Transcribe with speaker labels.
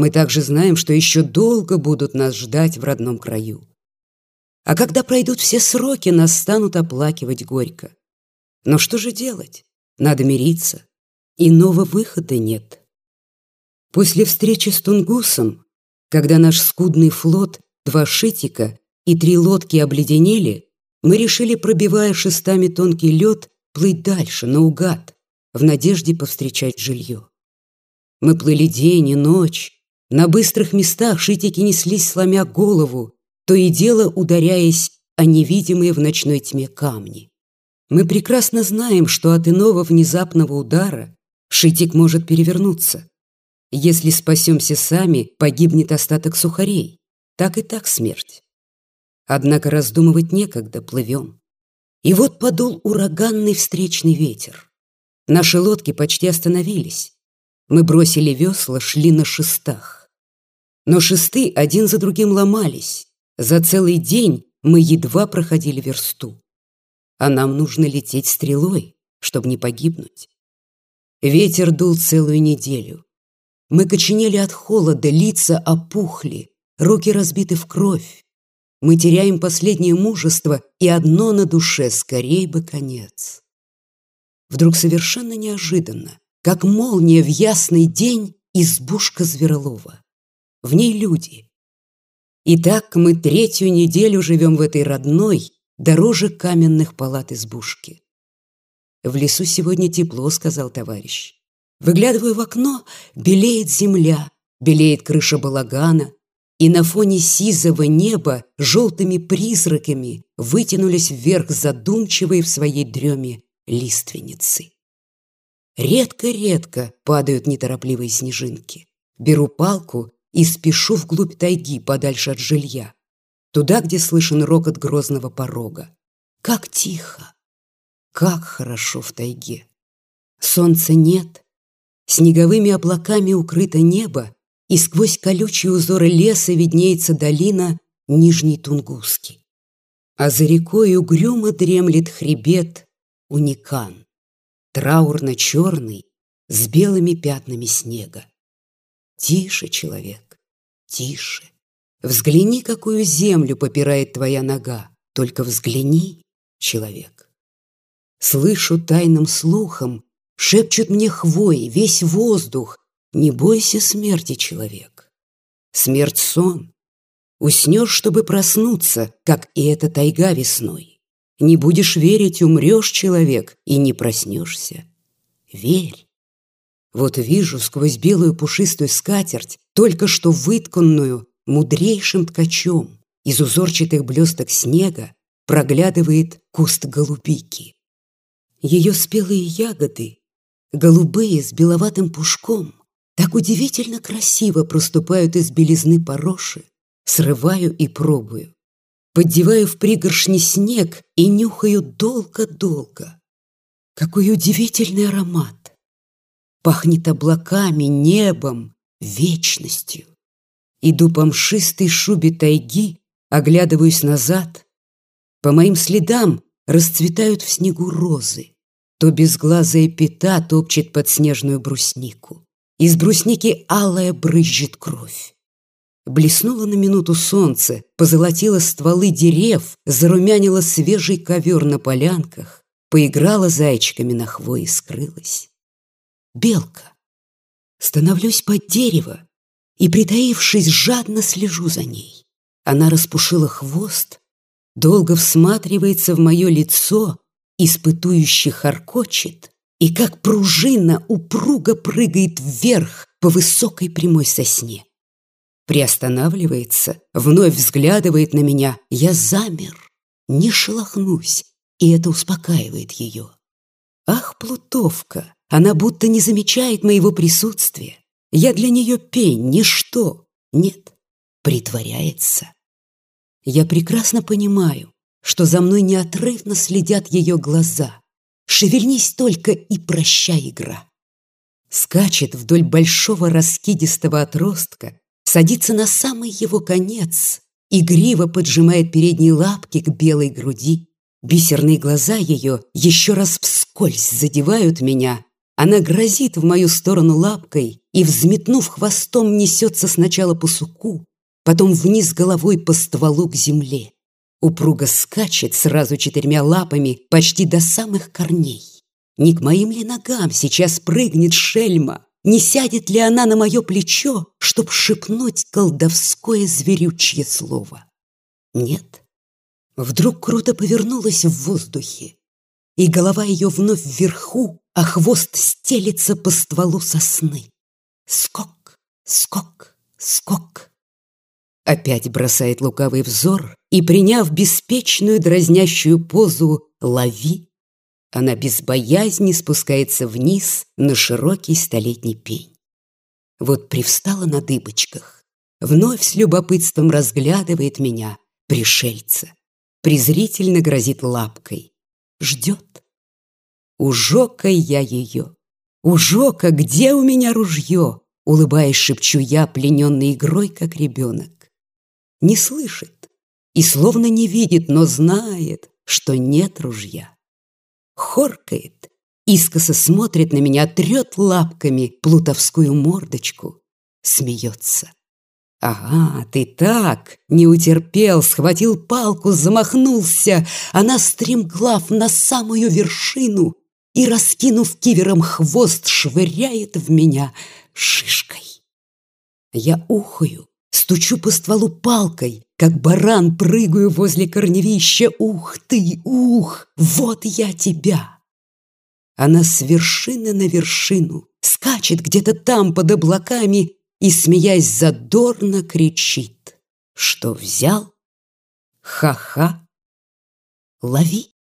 Speaker 1: Мы также знаем, что еще долго будут нас ждать в родном краю. А когда пройдут все сроки, нас станут оплакивать горько. Но что же делать? Надо мириться. Иного выхода нет. После встречи с Тунгусом, когда наш скудный флот, два шитика и три лодки обледенели, мы решили, пробивая шестами тонкий лед, плыть дальше, наугад, в надежде повстречать жилье. Мы плыли день и ночь, на быстрых местах шитики неслись, сломя голову, то и дело ударяясь о невидимые в ночной тьме камни. Мы прекрасно знаем, что от иного внезапного удара шитик может перевернуться. Если спасемся сами, погибнет остаток сухарей. Так и так смерть. Однако раздумывать некогда, плывем. И вот подул ураганный встречный ветер. Наши лодки почти остановились. Мы бросили весла, шли на шестах. Но шесты один за другим ломались. За целый день мы едва проходили версту. А нам нужно лететь стрелой, чтобы не погибнуть. Ветер дул целую неделю. Мы коченели от холода, лица опухли, руки разбиты в кровь. Мы теряем последнее мужество, и одно на душе, скорей бы конец. Вдруг совершенно неожиданно, как молния в ясный день, избушка Зверолова. В ней люди. Итак, мы третью неделю живем в этой родной, дороже каменных палат избушки. «В лесу сегодня тепло», — сказал товарищ. Выглядываю в окно, белеет земля, белеет крыша балагана, и на фоне сизого неба желтыми призраками вытянулись вверх задумчивые в своей дреме лиственницы. Редко-редко падают неторопливые снежинки. Беру палку и спешу вглубь тайги, подальше от жилья, туда, где слышен рокот грозного порога. Как тихо, как хорошо в тайге. Солнца нет, снеговыми облаками укрыто небо, и сквозь колючие узоры леса виднеется долина Нижней Тунгуски. А за рекой угрюмо дремлет хребет Уникан, траурно-черный, с белыми пятнами снега. Тише, человек, тише. Взгляни, какую землю попирает твоя нога. Только взгляни, человек. Слышу тайным слухом, шепчут мне хвои, весь воздух. Не бойся смерти, человек. Смерть — сон. Уснешь, чтобы проснуться, как и эта тайга весной. Не будешь верить, умрешь, человек, и не проснешься. Верь. Вот вижу сквозь белую пушистую скатерть, только что вытканную мудрейшим ткачом, из узорчатых блесток снега проглядывает куст голубики. Ее спелые ягоды, голубые с беловатым пушком, так удивительно красиво проступают из белизны пороши, срываю и пробую. Поддеваю в пригоршни снег и нюхаю долго-долго. Какой удивительный аромат! Пахнет облаками, небом, вечностью. Иду по мшистой шубе тайги, оглядываюсь назад. По моим следам расцветают в снегу розы. То безглазая пята топчет под снежную бруснику. Из брусники алая брызжет кровь. Блеснуло на минуту солнце, позолотило стволы дерев, зарумянило свежий ковер на полянках, поиграла зайчиками на хвое и скрылась белка. Становлюсь под дерево и, притаившись, жадно слежу за ней. Она распушила хвост, долго всматривается в мое лицо, испытующе харкочет и, как пружина, упруго прыгает вверх по высокой прямой сосне. Приостанавливается, вновь взглядывает на меня. Я замер, не шелохнусь, и это успокаивает ее. Ах, плутовка, она будто не замечает моего присутствия. Я для нее пень, ничто. Нет, притворяется. Я прекрасно понимаю, что за мной неотрывно следят ее глаза. Шевельнись только и прощай, игра. Скачет вдоль большого раскидистого отростка, садится на самый его конец, игриво поджимает передние лапки к белой груди. Бисерные глаза ее еще раз вскользь задевают меня, она грозит в мою сторону лапкой, и, взметнув хвостом, несется сначала по суку, потом вниз головой по стволу к земле. Упруго скачет сразу четырьмя лапами почти до самых корней. Не к моим ли ногам сейчас прыгнет шельма? Не сядет ли она на мое плечо, чтоб шепнуть колдовское зверючье слово? Нет. Вдруг круто повернулась в воздухе, и голова ее вновь вверху, а хвост стелится по стволу сосны. Скок, скок, скок. Опять бросает лукавый взор и, приняв беспечную дразнящую позу «лови», она без боязни спускается вниз на широкий столетний пень. Вот привстала на дыбочках, вновь с любопытством разглядывает меня, пришельца, презрительно грозит лапкой, ждет. Ужока я ее, ужока, где у меня ружье? Улыбаясь, шепчу я, плененный игрой, как ребенок. Не слышит и словно не видит, но знает, что нет ружья хоркает, искоса смотрит на меня, трет лапками плутовскую мордочку, смеется. Ага, ты так, не утерпел, схватил палку, замахнулся, она стремглав на самую вершину и, раскинув кивером хвост, швыряет в меня шишкой. Я ухаю, стучу по стволу палкой, как баран прыгаю возле корневища. Ух ты, ух, вот я тебя! Она с вершины на вершину скачет где-то там под облаками и, смеясь, задорно кричит. Что взял? Ха-ха! Лови!